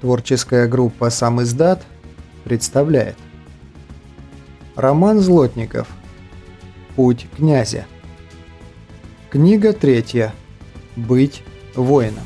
Творческая группа «Сам издат» представляет. Роман Злотников. Путь князя Книга третья. Быть воином